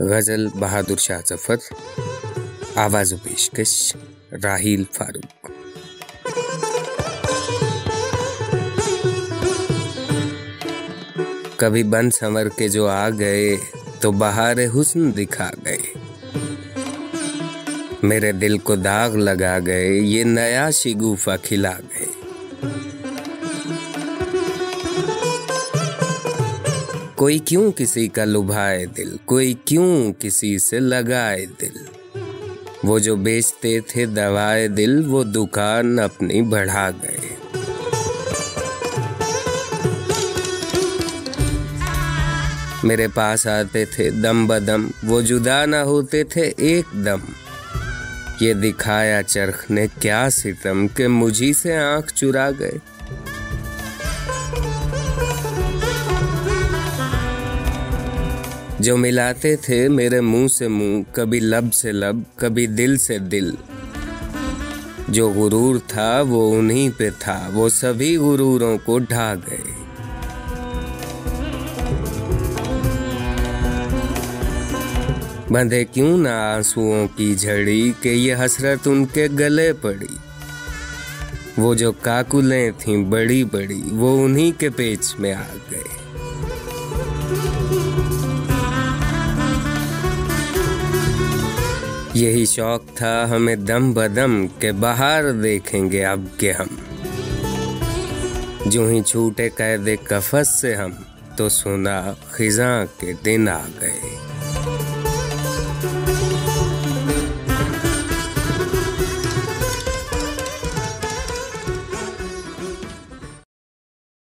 غزل بہادر شاہ ظفر، آواز و پیشکش راہیل فاروق۔ کبھی بن سمر کے جو آ گئے، تو بہار حسن دکھا گئے۔ میرے دل کو داغ لگا گئے، یہ نیا شگوفہ کھلا گئے۔ کوئی کیوں کسی کا لبھائے دل، کوئی کیوں کسی سے لگائے دل؟ وہ جو بیچتے تھے دوائے دل، وہ دکان اپنی بڑھا گئے۔ میرے پاس آتے تھے دم بدم، وہ جدا نہ ہوتے تھے ایک دم۔ یہ دکھایا چرخ نے کیا ستم کہ مجھی سے آنکھ چرا گئے۔ جو ملاتے تھے میرے منہ سے منہ، کبھی لب سے لب، کبھی دل سے دل۔ جو غرور تھا وہ انہی پہ تھا، وہ سبھی غروروں کو ڈھا گئے۔ بندھے کیوں نہ آنسوؤں کی جھڑی کہ یہ حسرت ان کے گلے پڑی۔ وہ جو کاکلیں تھیں بڑی بڑی، وہ انہی کے پیچ میں آ گئے۔ یہی شوق تھا ہمیں دم بدم کہ باہر دیکھیں گے اب کے ہم۔ جو ہی چھوٹے قید کفس سے ہم تو سنا خزاں کے دن آ گئے۔